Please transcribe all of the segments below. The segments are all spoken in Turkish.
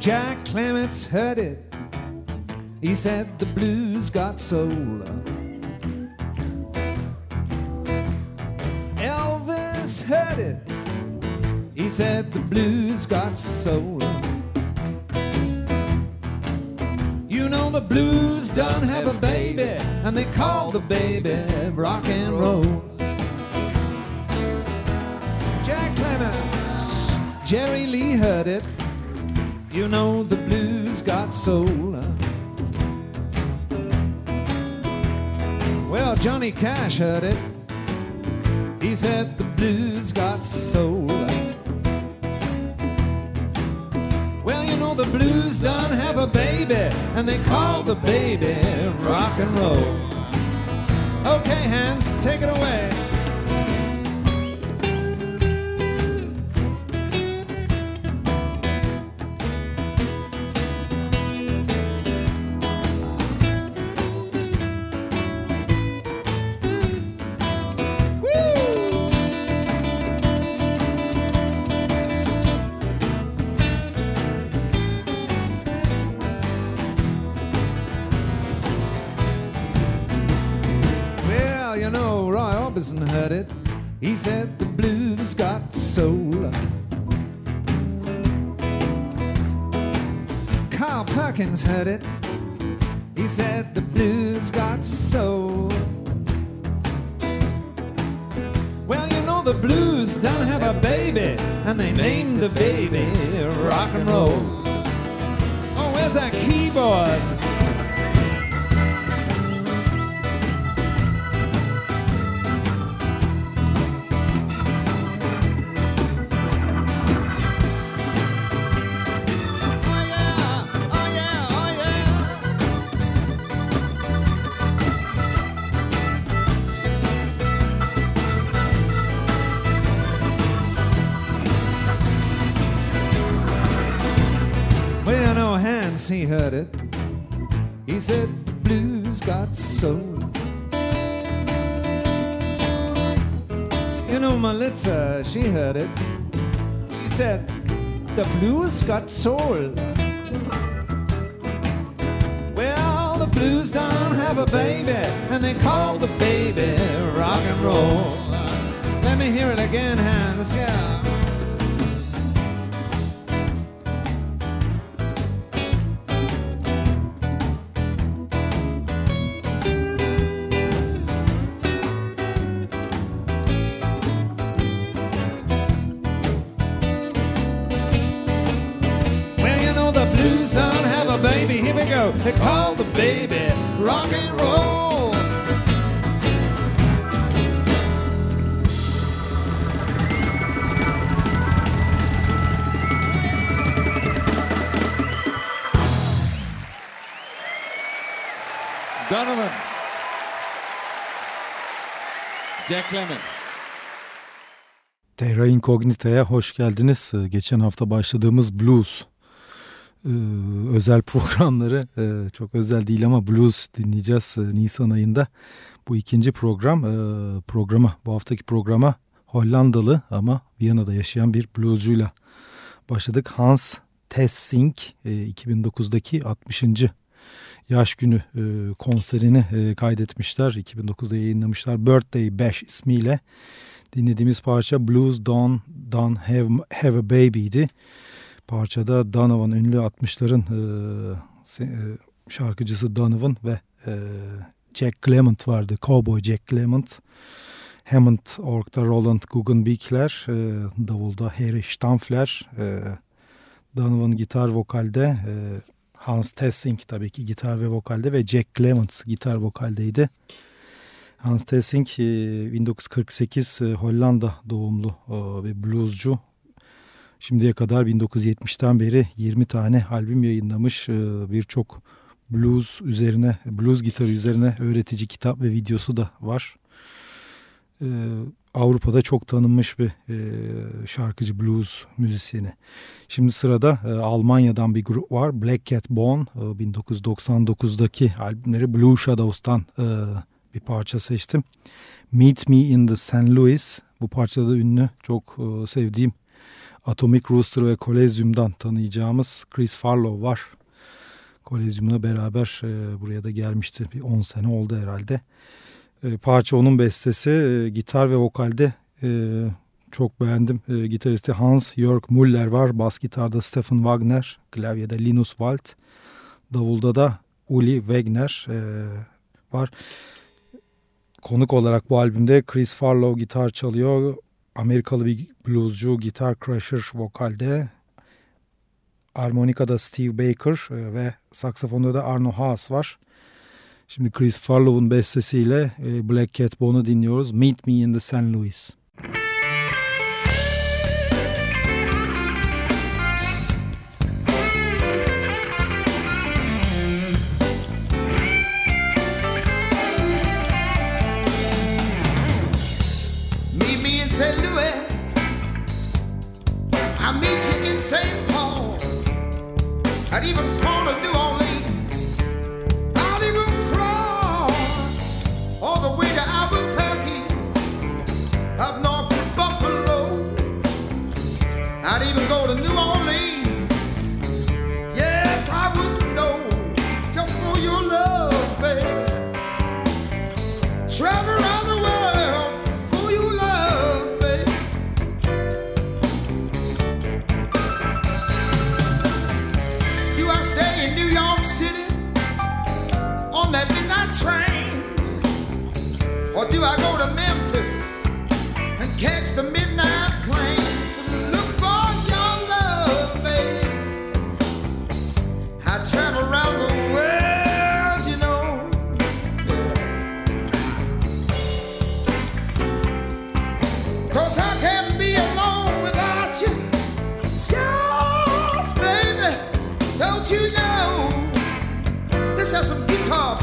Jack Clements heard it. He said the blues got soul. Elvis heard it. He said the blues got soul. You know the blues don't have a baby, and they call the baby rock and roll. Jack Clements, Jerry Lee heard it. You know the blues got soul. Well, Johnny Cash heard it. He said the blues got soul. Well, you know the blues don't have a baby, and they call the baby rock and roll. Okay, Hans, take it away. Perkins heard it. He said the blues got soul. Well, you know the blues don't have a baby, and they named the baby rock and roll. Oh, where's that keyboard? Said blues got soul. You know, Melissa, she heard it. She said, the blues got soul. Well, the blues don't have a baby, and they call the baby rock and roll. Let me hear it again, Hans, yeah. Terra Incognita'ya hoş geldiniz. Ee, Geçen hafta başladığımız blues ee, özel programları e, çok özel değil ama blues dinleyeceğiz Nisan ayında. Bu ikinci program programa bu haftaki programa Hollandalı ama Viyana'da yaşayan bir bluescuyla başladık. Hans Tessink e, 2009'daki 60. yaş günü konserini kaydetmişler. 2009'da yayınlamışlar. Birthday Bash ismiyle. Dinlediğimiz parça Blues Don't, Don't Have, Have a Baby'ydi. Parçada Donovan ünlü 60'ların e, e, şarkıcısı Donovan ve e, Jack Clement vardı. Cowboy Jack Clement. Hammond Ork'ta Roland Guggenbeek'ler, e, Davulda Harry Stampfler, e, Donovan gitar vokalde, e, Hans Tessink tabii ki gitar ve vokalde ve Jack Clement gitar vokaldeydi. Hans Tessink e, 1948 e, Hollanda doğumlu e, ve bluescu. Şimdiye kadar 1970'ten beri 20 tane albüm yayınlamış. Birçok blues üzerine, blues gitarı üzerine öğretici kitap ve videosu da var. Avrupa'da çok tanınmış bir şarkıcı blues müzisyeni. Şimdi sırada Almanya'dan bir grup var. Black Cat Bone. E, 1999'daki albümleri Blue Shadows'tan e, bir parça seçtim. Meet Me in the St. Louis. Bu parçada ünlü çok e, sevdiğim Atomic Rooster ve Kolezyum'dan tanıyacağımız Chris Farlow var. Kolezyum'la beraber e, buraya da gelmişti. Bir 10 sene oldu herhalde. E, parça onun bestesi. E, gitar ve vokalde e, çok beğendim. E, gitaristi Hans-Jörg Müller var. Bas gitarda Stefan Wagner. Klavyede Linus Wald. Davulda da Uli Wegner e, var. Konuk olarak bu albümde Chris Farlow gitar çalıyor. Amerikalı bir bluescu Gitar Crusher vokalde. Armonikada Steve Baker e, ve saksafonda da Arno Haas var. Şimdi Chris Farlow'un bestesiyle e, Black Cat Bone'u dinliyoruz. Meet Me in the St. Louis. I'd Or do I go to Memphis and catch the midnight plane? Look for your love, babe. I travel around the world, you know. Cause I can't be alone without you. Yes, baby. Don't you know? Let's have some guitar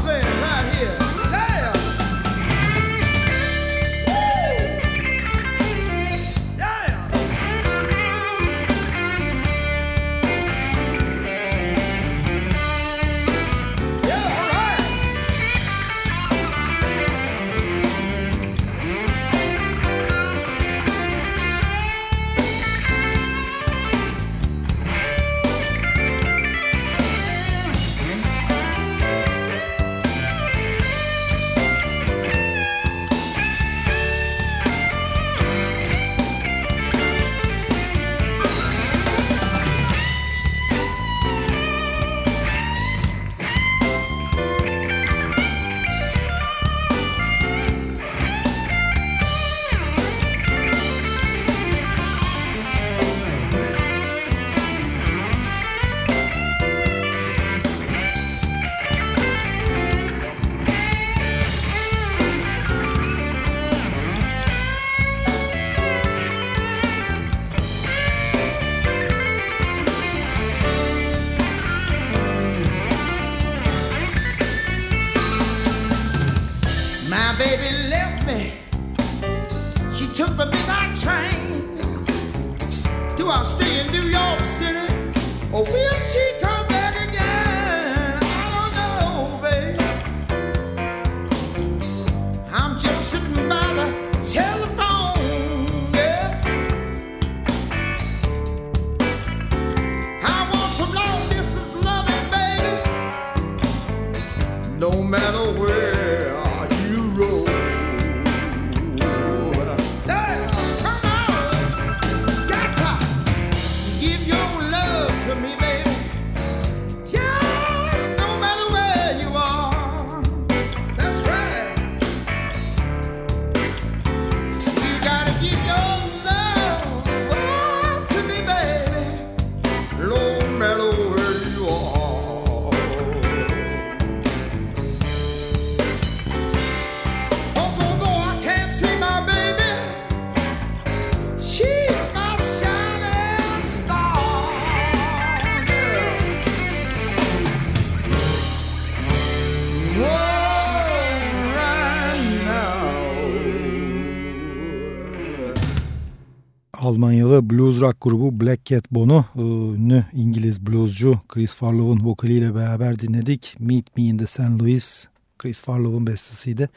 Almanyalı blues rock grubu Black Cat Bone'u e, ünlü İngiliz bluescu Chris Farlow'un vokaliyle beraber dinledik. Meet Me in the St. Louis Chris Farlow'un bestesiydi.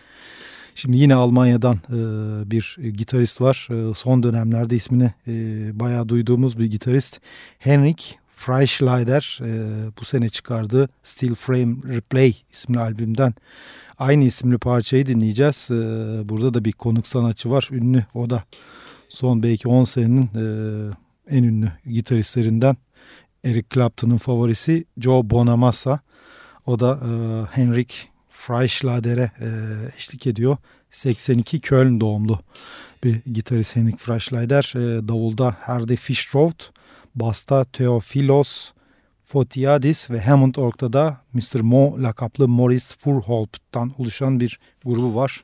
Şimdi yine Almanya'dan e, bir gitarist var. E, son dönemlerde ismini bayağı duyduğumuz bir gitarist. Henrik Freischleider bu sene çıkardığı Steel Frame Replay isimli albümden aynı isimli parçayı dinleyeceğiz. Burada da bir konuk sanatçı var. Ünlü o da son belki 10 senenin e, en ünlü gitaristlerinden Eric Clapton'ın favorisi Joe Bonamassa. O da e, Henrik Freischlader'e e, eşlik ediyor. 82 Köln doğumlu bir gitarist Henrik Freischlader. E, davulda Herde Fischroth, basta Theophilos Fotiadis ve Hammond Org'da da Mr. Mo lakaplı Morris Furholp'tan oluşan bir grubu var.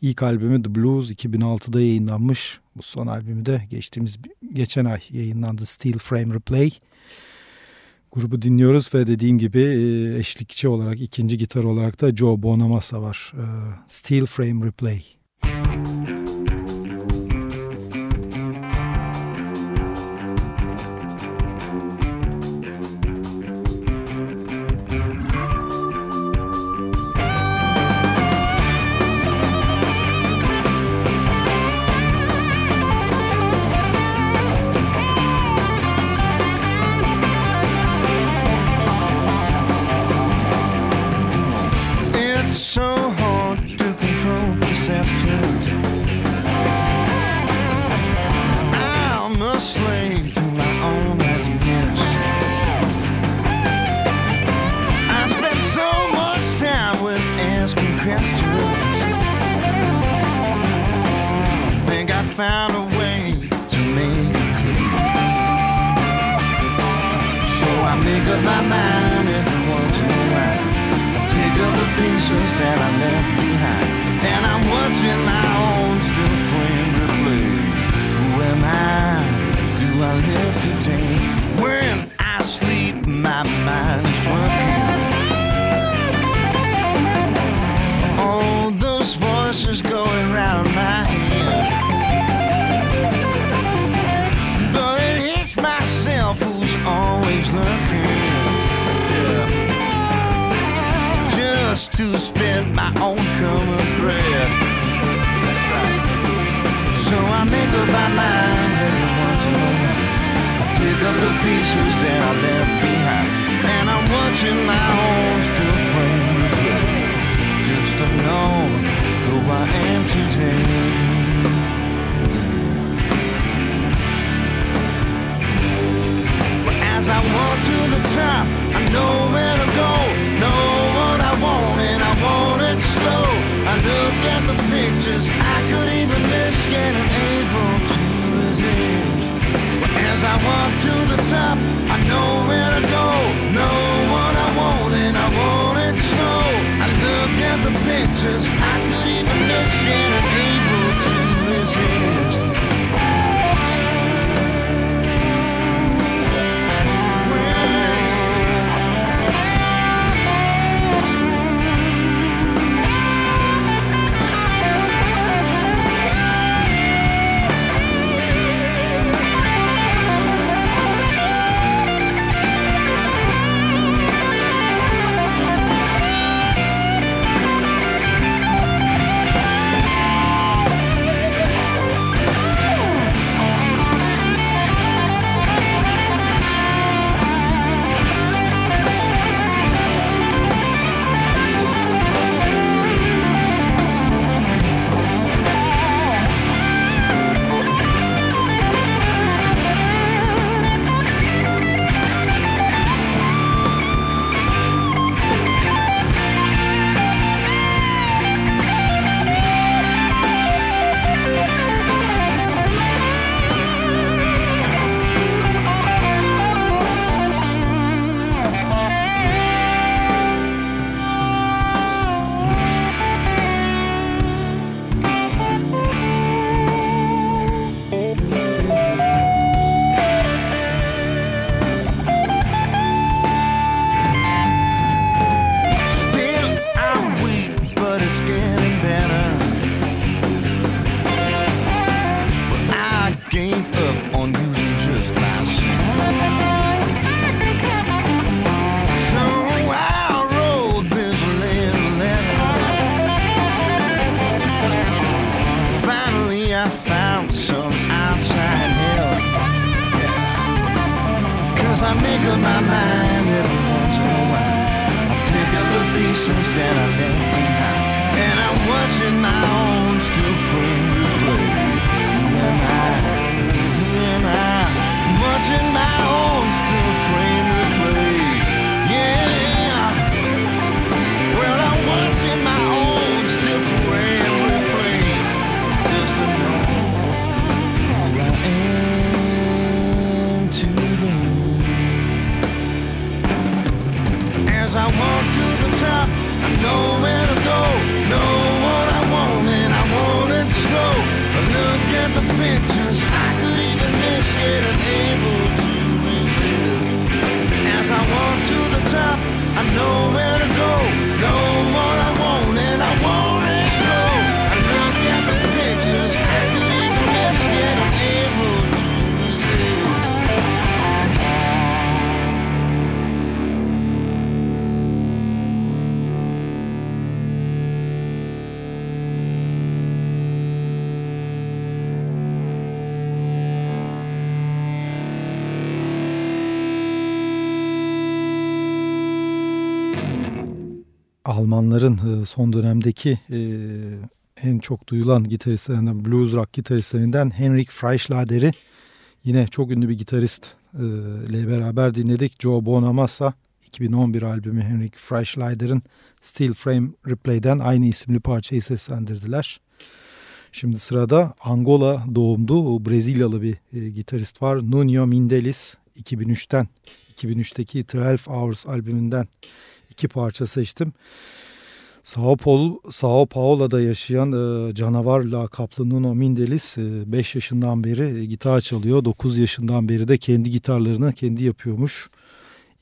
İlk albümü The Blues 2006'da yayınlanmış. Bu son albümü de geçtiğimiz geçen ay yayınlandı Steel Frame Replay. Grubu dinliyoruz ve dediğim gibi e, eşlikçi olarak ikinci gitar olarak da Joe Bonamassa var. E, Steel Frame Replay. Müzik that I left behind. And I'm watching my own still frame replay, just to know who I am today. As I walk to the top, I know where to go. No. I walk to the top, I know where to go. Know what I want and I want it so. I look at the pictures. As I walk to the top, I know where to go, know what I want, and I want it slow. I look at the pictures, I could even miss it, unable Almanların e, son dönemdeki e, en çok duyulan gitaristlerinden, blues rock gitaristlerinden Henrik Freischlader'i yine çok ünlü bir gitarist e, ile beraber dinledik. Joe Bonamassa 2011 albümü Henrik Freischlader'in Steel Frame Replay'den aynı isimli parçayı seslendirdiler. Şimdi sırada Angola doğumlu Brezilyalı bir gitarist var. Nuno Mindelis 2003'ten 2003'teki 12 Hours albümünden iki parça seçtim. Sao, Paulo, Sao Paulo'da yaşayan e, canavar lakaplı Nuno Mindelis 5 yaşından beri e, gitar çalıyor. 9 yaşından beri de kendi gitarlarını kendi yapıyormuş.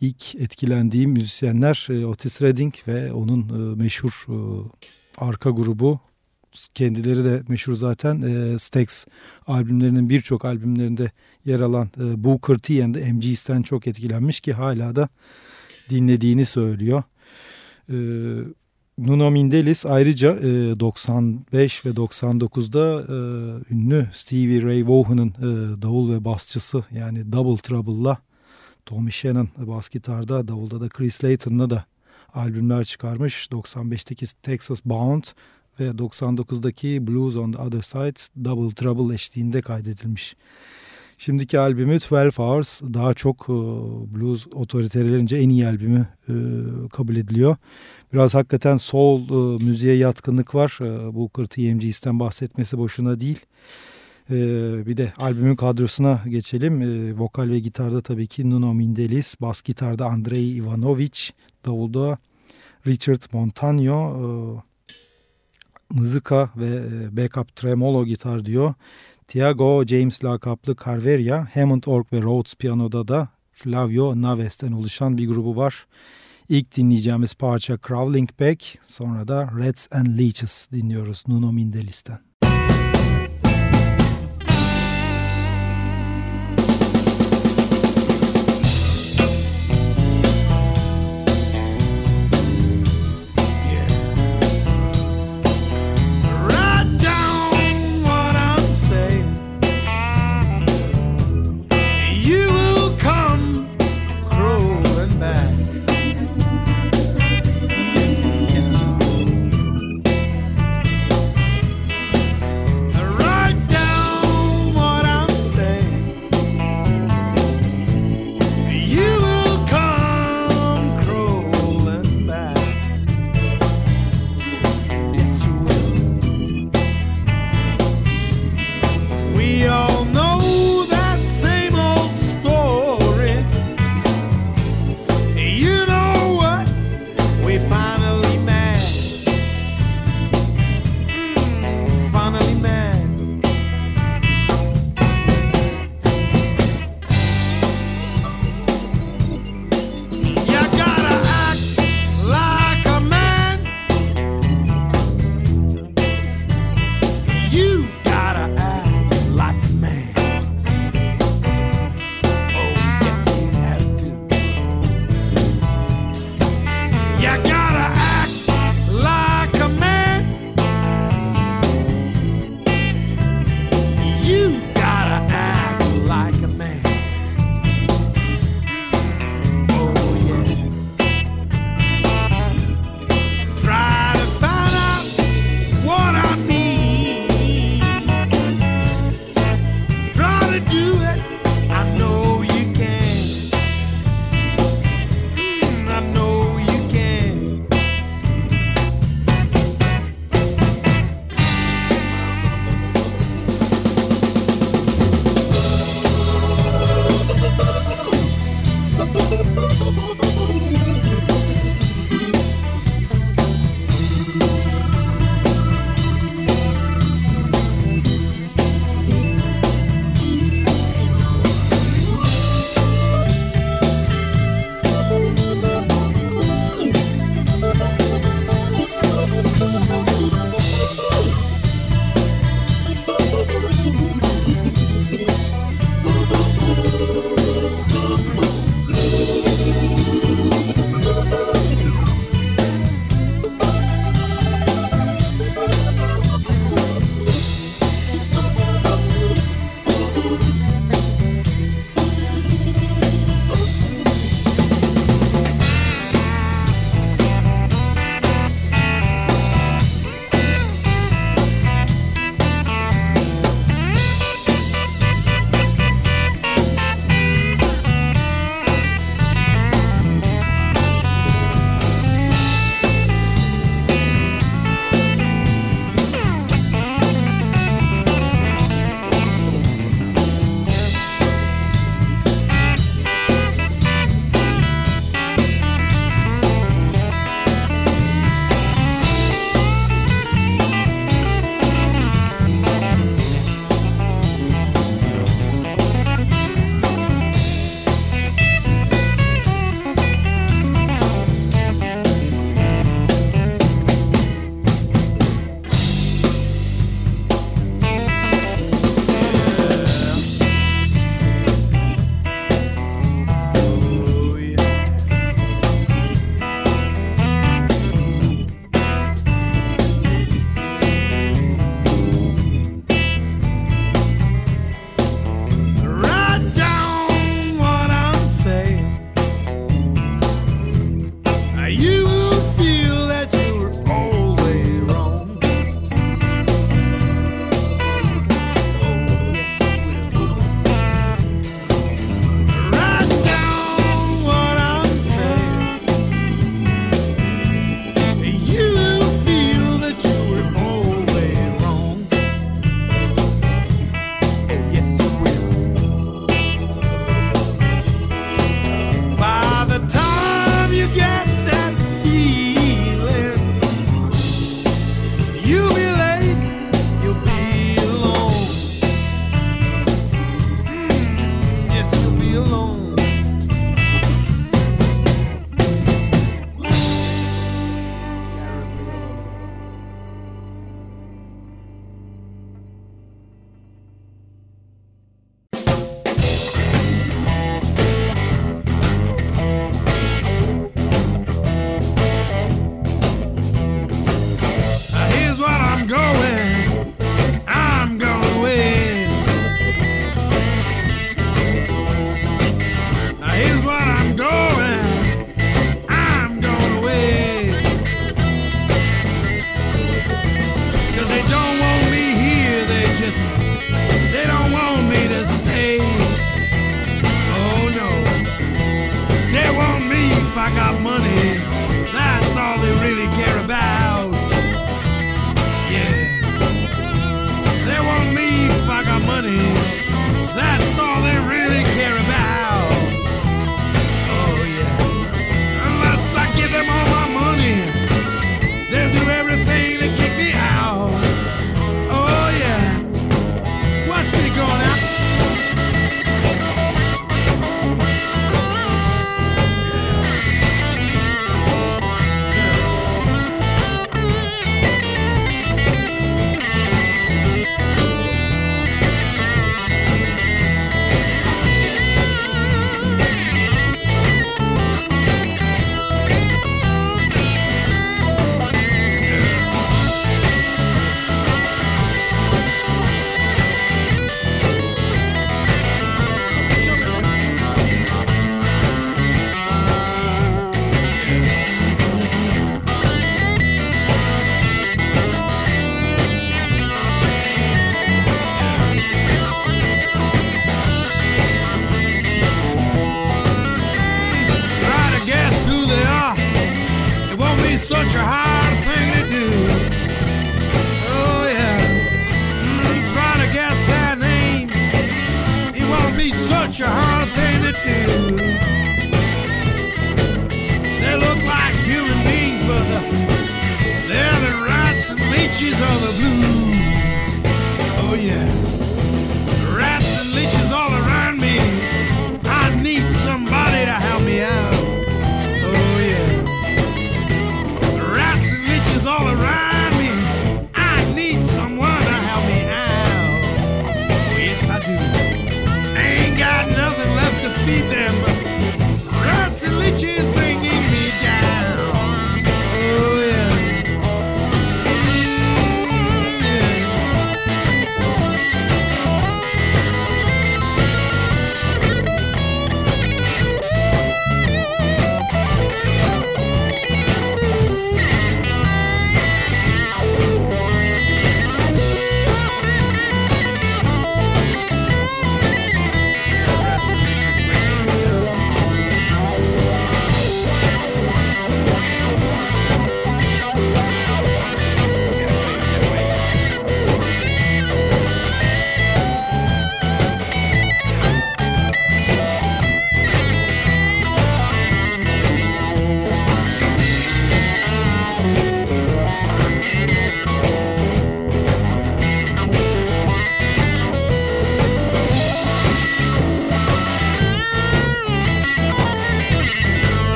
İlk etkilendiğim müzisyenler e, Otis Redding ve onun e, meşhur e, arka grubu. Kendileri de meşhur zaten e, Stax albümlerinin birçok albümlerinde yer alan e, Booker T and MG'sten çok etkilenmiş ki hala da dinlediğini söylüyor. Ee, Nuno Mindelis ayrıca e, 95 ve 99'da e, ünlü Stevie Ray Vaughan'ın e, davul ve basçısı yani Double Trouble'la Tommy Shannon bas gitarda, davulda da Chris Layton'la da albümler çıkarmış. 95'teki Texas Bound ve 99'daki Blues on the Other Side Double Trouble eşliğinde kaydedilmiş. Şimdiki albümü 12 Hours daha çok e, blues otoritelerince en iyi albümü e, kabul ediliyor. Biraz hakikaten soul e, müziğe yatkınlık var. Bu TMG'sten bahsetmesi boşuna değil. E, bir de albümün kadrosuna geçelim. E, vokal ve gitarda tabii ki Nuno Mindelis, bas gitarda Andrei Ivanovic, davulda Richard Montano, e, mızıka ve backup tremolo gitar diyor. Tiago James lakaplı Carveria, Hammond Org ve Rhodes piyanoda da Flavio Naves'ten oluşan bir grubu var. İlk dinleyeceğimiz parça Crawling Back, sonra da Reds and Leeches dinliyoruz Nuno Mindelis'ten.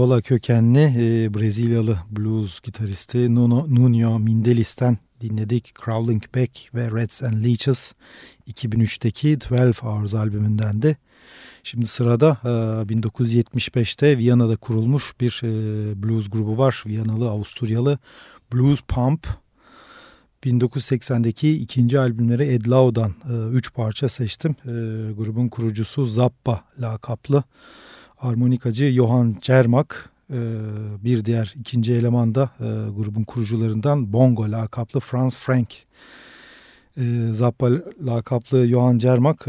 Angola kökenli e, Brezilyalı blues gitaristi Nuno, Nuno Mendelis'ten dinledik. Crawling Back ve Rats and Leeches 2003'teki 12 Hours albümündendi. Şimdi sırada e, 1975'te Viyana'da kurulmuş bir e, blues grubu var. Viyanalı Avusturyalı Blues Pump. 1980'deki ikinci albümleri Ed Low'dan 3 parça seçtim. E, grubun kurucusu Zappa lakaplı armonikacı Johan Cermak. E, bir diğer ikinci eleman da e, grubun kurucularından Bongo lakaplı Franz Frank. E, Zappa lakaplı Johan Cermak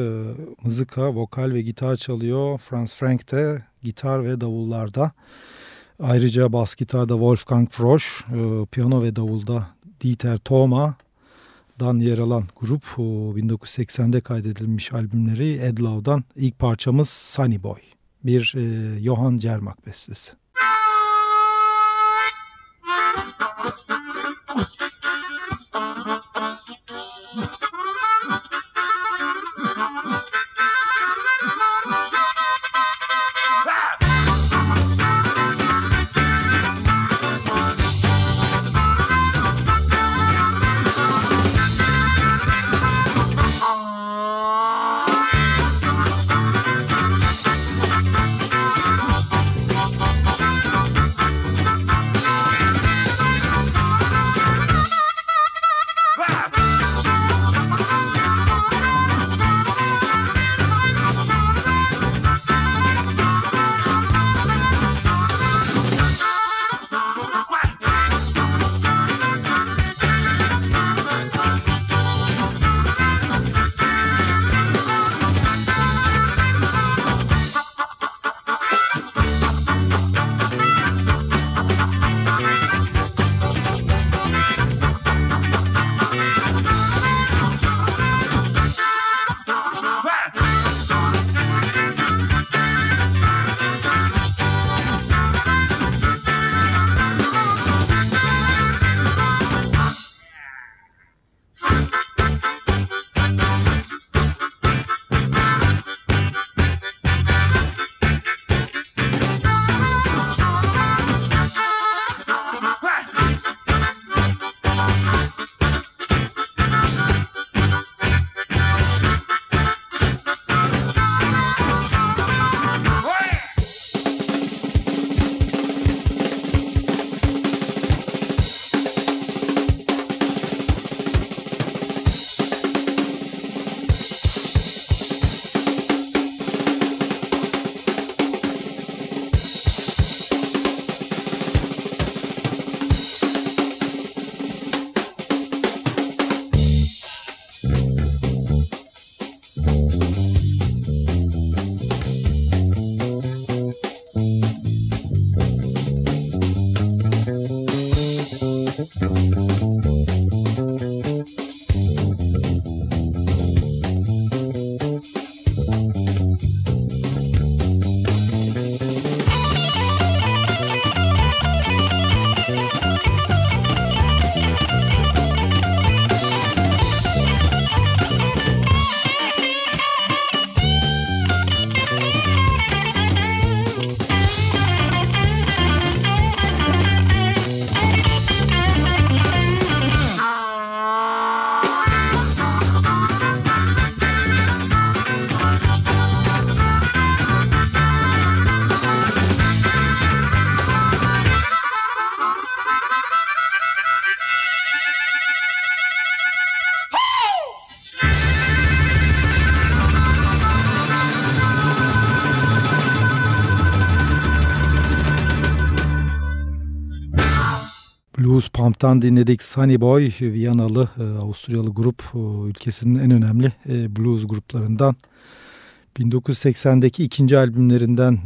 mızıka, vokal ve gitar çalıyor. Franz Frank de gitar ve davullarda. Ayrıca bas gitarda Wolfgang Frosch, piyano ve davulda Dieter Thoma'dan yer alan grup. O 1980'de kaydedilmiş albümleri Ed Low'dan ilk parçamız Sunny Boy. Bir e, Johan Cermak bestesi. Pump'tan dinledik Sunny Boy, Viyanalı e, Avusturyalı grup e, ülkesinin en önemli e, blues gruplarından. 1980'deki ikinci albümlerinden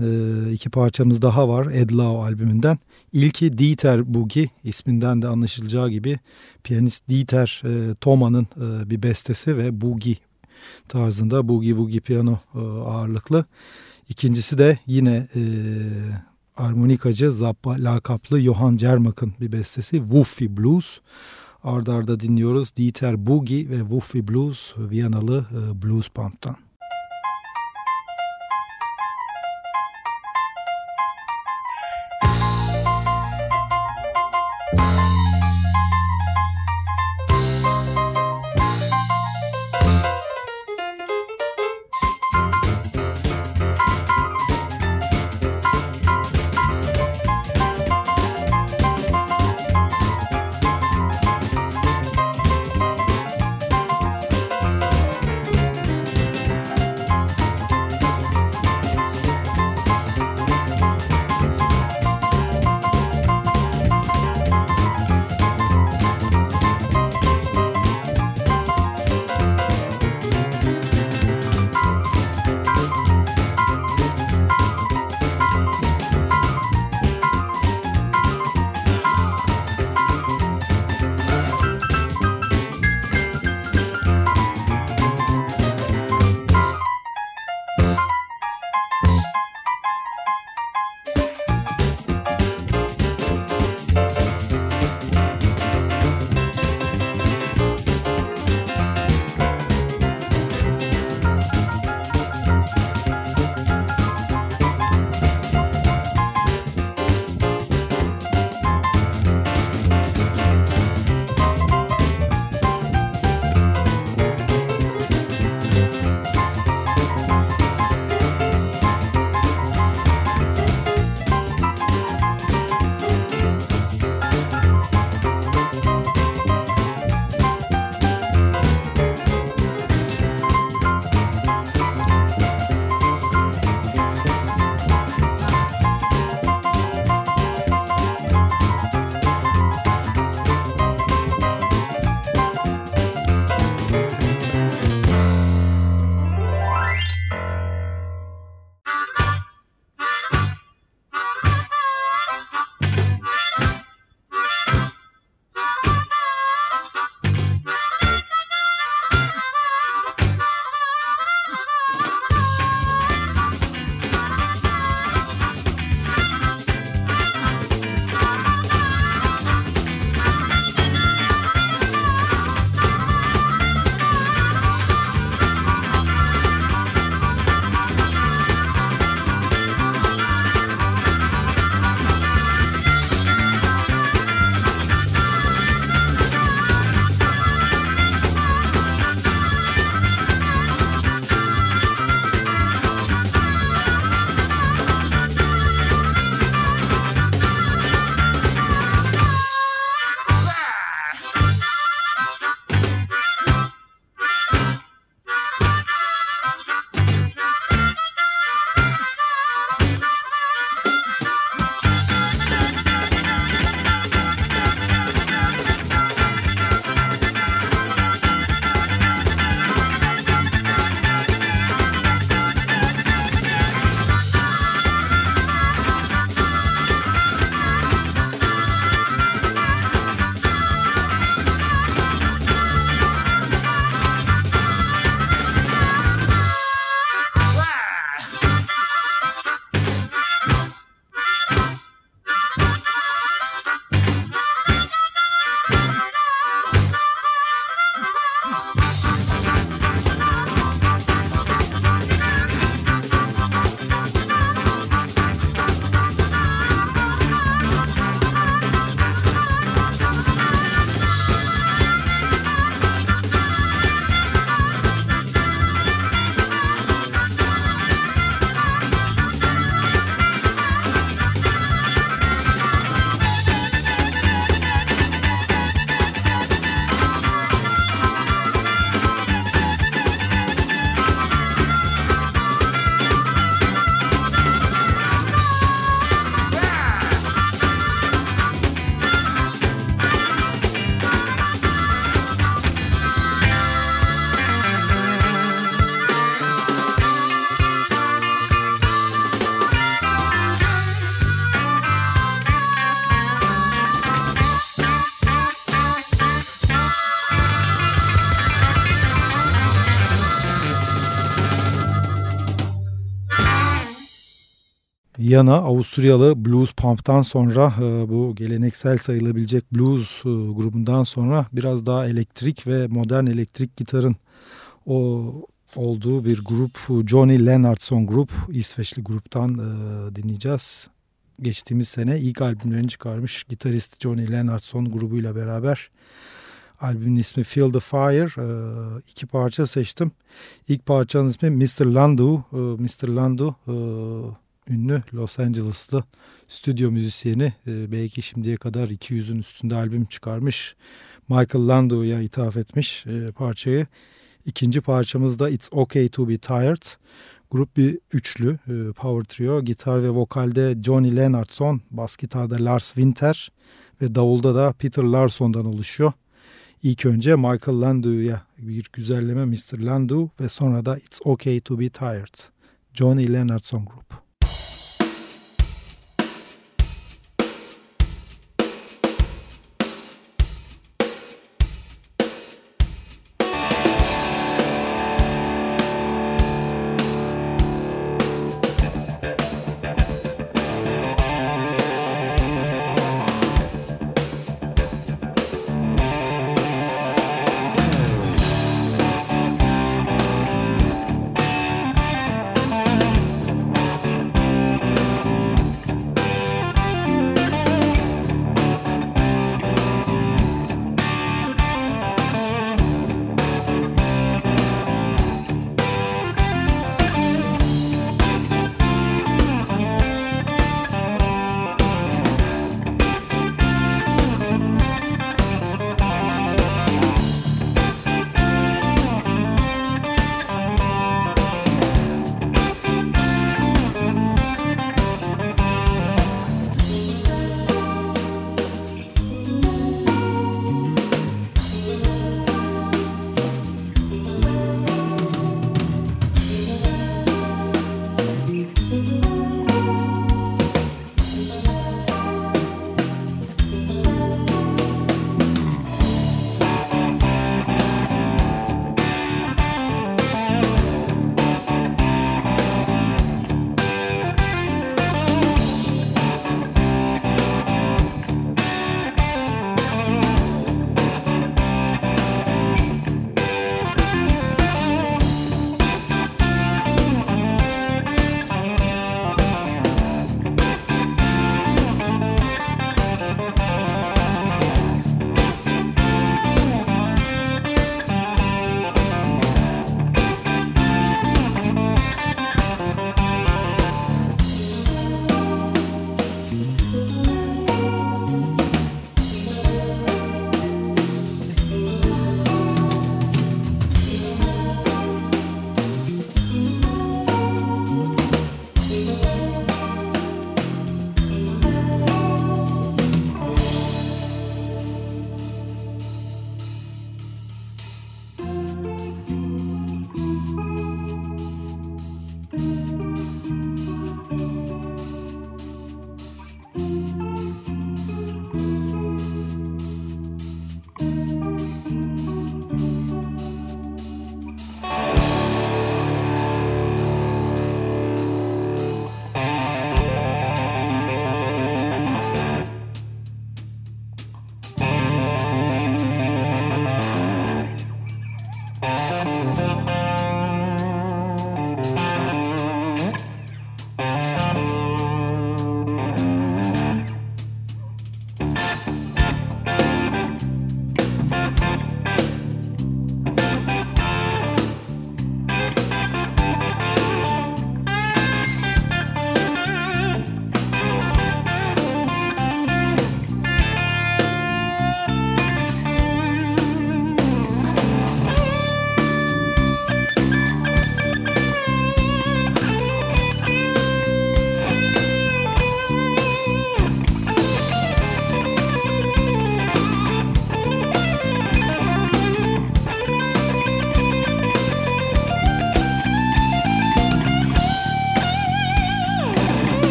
iki parçamız daha var Ed Lau albümünden. İlki Dieter Boogie isminden de anlaşılacağı gibi piyanist Dieter Thoma'nın bir bestesi ve Boogie tarzında Boogie Woogie piyano ağırlıklı. İkincisi de yine armonikacı Zappa lakaplı Johann Cermak'ın bir bestesi Woofy Blues. Arda arda dinliyoruz Dieter Boogie ve Woofy Blues Viyanalı e, Blues Pump'tan. Viyana Avusturyalı Blues Pump'tan sonra e, bu geleneksel sayılabilecek blues e, grubundan sonra biraz daha elektrik ve modern elektrik gitarın o olduğu bir grup Johnny Lennartson Grup İsveçli gruptan e, dinleyeceğiz. Geçtiğimiz sene ilk albümlerini çıkarmış gitarist Johnny Lennartson grubuyla beraber albümün ismi Feel the Fire e, iki parça seçtim. İlk parçanın ismi Mr. Landu. E, Mr. Landu e, ünlü Los Angeles'lı stüdyo müzisyeni e, belki şimdiye kadar 200'ün üstünde albüm çıkarmış. Michael Landu'ya ithaf etmiş e, parçayı. İkinci parçamız da It's Okay To Be Tired. Grup bir üçlü, e, power trio. Gitar ve vokalde Johnny Lennartson, bas gitarda Lars Winter ve davulda da Peter Larson'dan oluşuyor. İlk önce Michael Landu'ya bir güzelleme Mr. Landu ve sonra da It's Okay To Be Tired. Johnny Lennartson Group.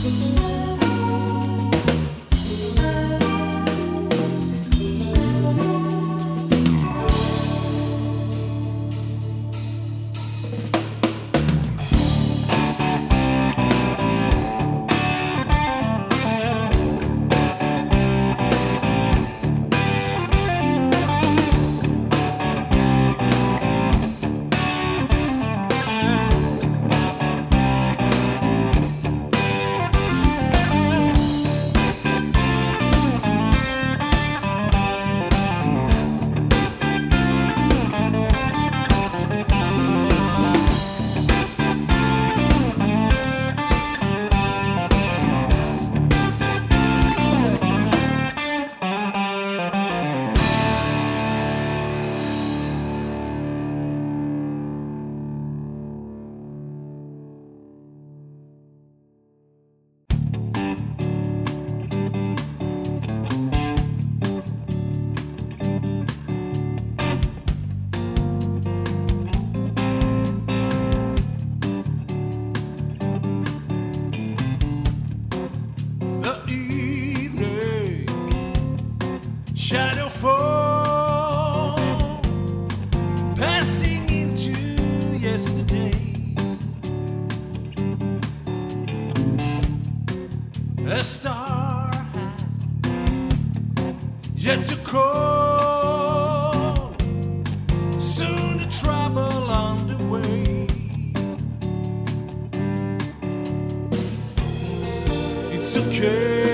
thinking okay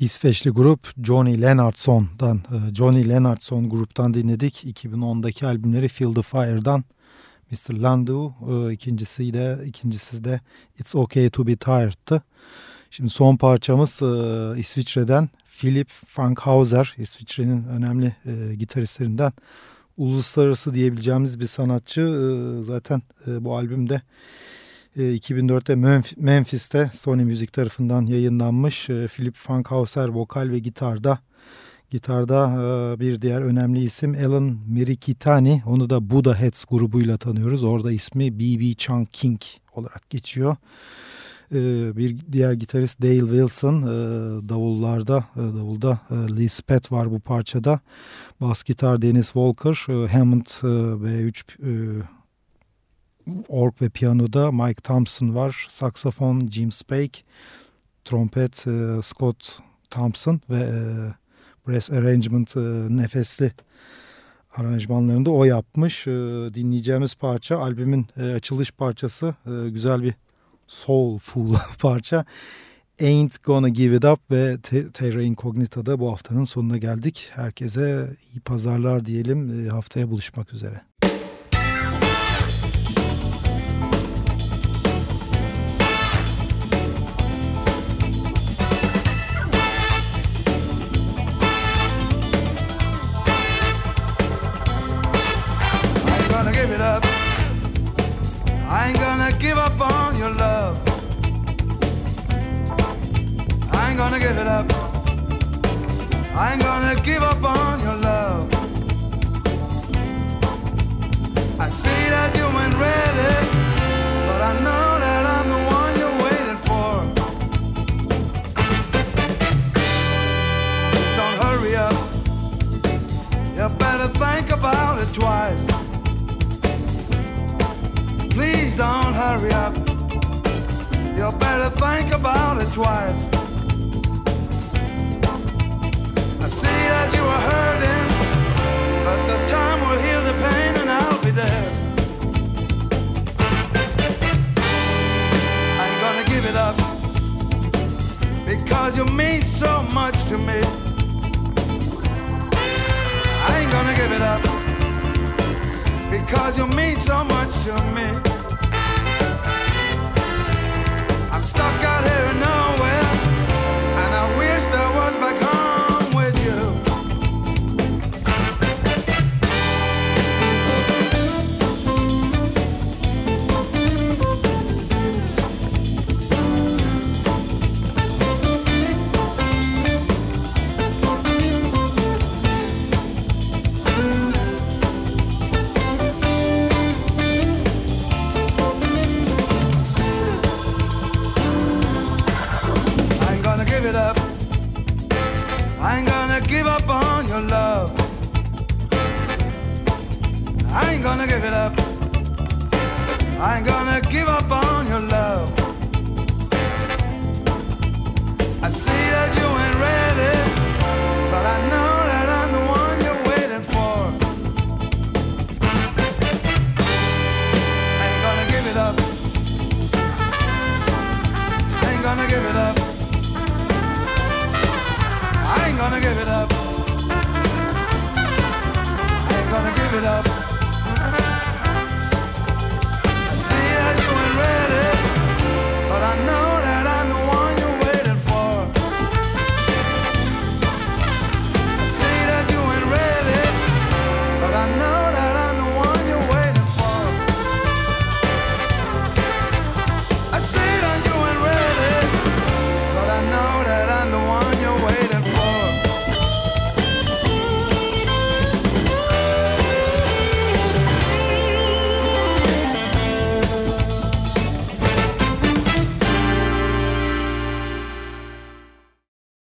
İsveçli grup Johnny Lennartson'dan, e, Johnny Lennartson gruptan dinledik. 2010'daki albümleri Feel the Fire'dan Mr. Landau, e, ikincisi de ikincisi de It's Okay to be Tired'tı. Şimdi son parçamız e, İsviçre'den Philip Funkhauser, İsviçre'nin önemli gitaristlerinden uluslararası diyebileceğimiz bir sanatçı. Zaten bu albümde 2004'te Memf- Memphis'te Sony Music tarafından yayınlanmış. E, Philip Funkhauser vokal ve gitarda. Gitarda e, bir diğer önemli isim Alan Mirikitani. Onu da Buddha Heads grubuyla tanıyoruz. Orada ismi B.B. Chang King olarak geçiyor. E, bir diğer gitarist Dale Wilson. E, davullarda, davulda Lee Spett var bu parçada. Bas gitar Dennis Walker. Hammond e, B3 e, org ve piyanoda Mike Thompson var. Saksafon Jim Spake, trompet e, Scott Thompson ve e, brass arrangement e, nefesli aranjmanlarında o yapmış. E, dinleyeceğimiz parça albümün e, açılış parçası. E, güzel bir soulful parça. Ain't Gonna Give It Up ve Te- Terra Incognita'da bu haftanın sonuna geldik. Herkese iyi pazarlar diyelim. E, haftaya buluşmak üzere.